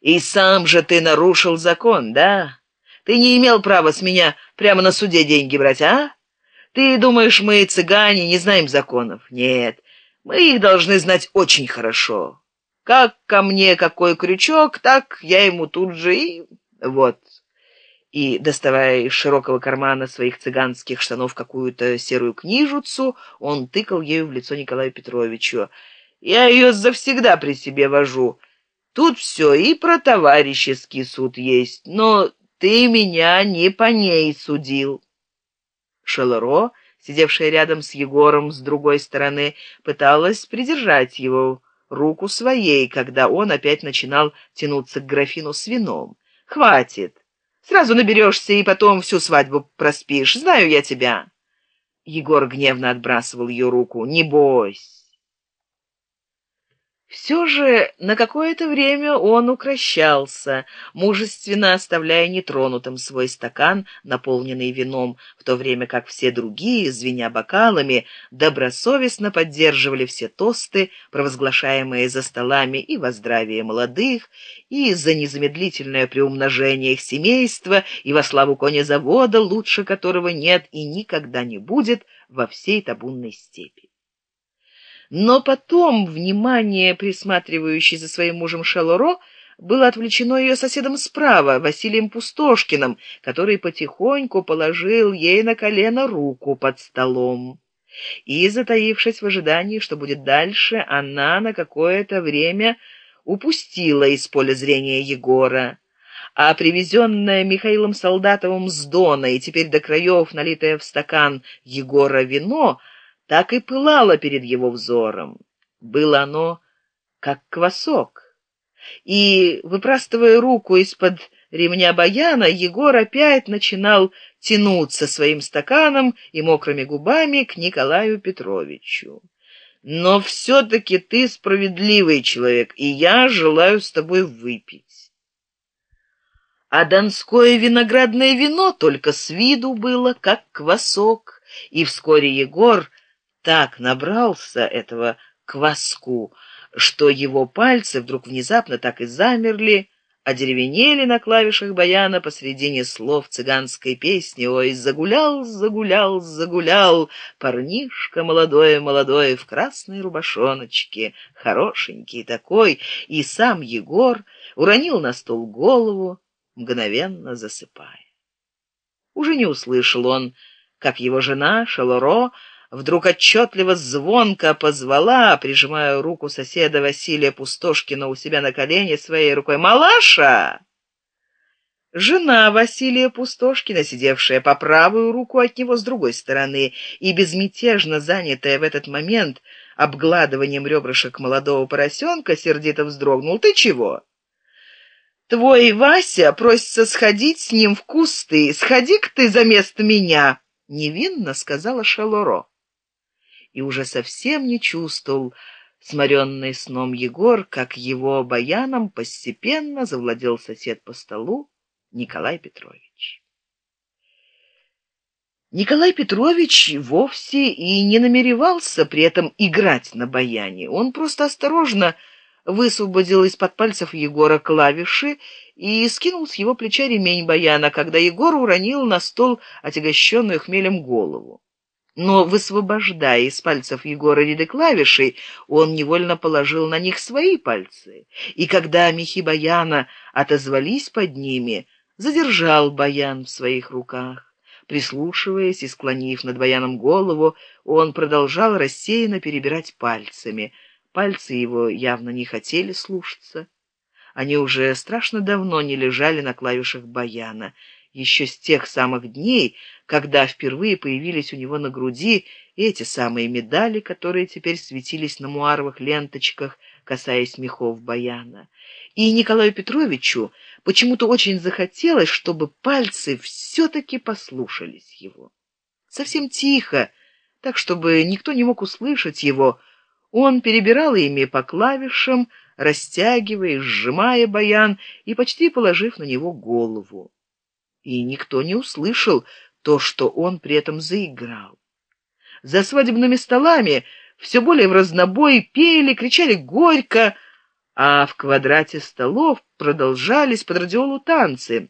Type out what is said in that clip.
И сам же ты нарушил закон, да? Ты не имел права с меня прямо на суде деньги брать, а? Ты думаешь, мы, цыгане, не знаем законов? Нет, мы их должны знать очень хорошо. Как ко мне какой крючок, так я ему тут же и... вот. И, доставая из широкого кармана своих цыганских штанов какую-то серую книжицу, он тыкал ею в лицо Николаю Петровичу. «Я ее завсегда при себе вожу. Тут все и про товарищеский суд есть, но ты меня не по ней судил». Шелеро, сидевшая рядом с Егором с другой стороны, пыталась придержать его руку своей, когда он опять начинал тянуться к графину с вином. «Хватит! Сразу наберешься и потом всю свадьбу проспишь. Знаю я тебя!» Егор гневно отбрасывал ее руку. «Не бойся!» Все же на какое-то время он укращался, мужественно оставляя нетронутым свой стакан, наполненный вином, в то время как все другие, звеня бокалами, добросовестно поддерживали все тосты, провозглашаемые за столами и во здравие молодых, и за незамедлительное приумножение их семейства, и во славу конезавода, лучше которого нет и никогда не будет во всей табунной степи. Но потом внимание, присматривающей за своим мужем Шелоро, было отвлечено ее соседом справа, Василием Пустошкиным, который потихоньку положил ей на колено руку под столом. И, затаившись в ожидании, что будет дальше, она на какое-то время упустила из поля зрения Егора. А привезенная Михаилом Солдатовым с Дона и теперь до краев налитое в стакан Егора вино — так и пылало перед его взором. Было оно как квасок. И, выпрастывая руку из-под ремня баяна, Егор опять начинал тянуться своим стаканом и мокрыми губами к Николаю Петровичу. «Но все-таки ты справедливый человек, и я желаю с тобой выпить». А донское виноградное вино только с виду было, как квасок, и вскоре Егор так набрался этого кваску, что его пальцы вдруг внезапно так и замерли, одеревенели на клавишах баяна посредине слов цыганской песни «Ой, загулял, загулял, загулял, парнишка молодой, молодой, в красной рубашоночке, хорошенький такой», и сам Егор уронил на стол голову, мгновенно засыпая. Уже не услышал он, как его жена Шалоро вдруг отчетливо звонко позвала, прижимая руку соседа Василия Пустошкина у себя на колени своей рукой. «Малаша!» Жена Василия Пустошкина, сидевшая по правую руку от него с другой стороны и безмятежно занятая в этот момент обгладыванием ребрышек молодого поросенка, сердито вздрогнул. «Ты чего?» «Твой Вася просится сходить с ним в кусты. Сходи-ка ты за место меня!» — невинно сказала Шалоро и уже совсем не чувствовал, сморенный сном Егор, как его баяном постепенно завладел сосед по столу Николай Петрович. Николай Петрович вовсе и не намеревался при этом играть на баяне. Он просто осторожно высвободил из-под пальцев Егора клавиши и скинул с его плеча ремень баяна, когда Егор уронил на стол отягощенную хмелем голову но, высвобождая из пальцев Егора ряды клавишей, он невольно положил на них свои пальцы, и когда мехи баяна отозвались под ними, задержал баян в своих руках. Прислушиваясь и склонив над баяном голову, он продолжал рассеянно перебирать пальцами. Пальцы его явно не хотели слушаться. Они уже страшно давно не лежали на клавишах баяна, еще с тех самых дней, когда впервые появились у него на груди эти самые медали, которые теперь светились на муаровых ленточках, касаясь мехов баяна. И Николаю Петровичу почему-то очень захотелось, чтобы пальцы все-таки послушались его. Совсем тихо, так чтобы никто не мог услышать его, он перебирал ими по клавишам, растягивая, сжимая баян и почти положив на него голову и никто не услышал то, что он при этом заиграл. За свадебными столами все более в разнобой пели, кричали горько, а в квадрате столов продолжались под радиолу танцы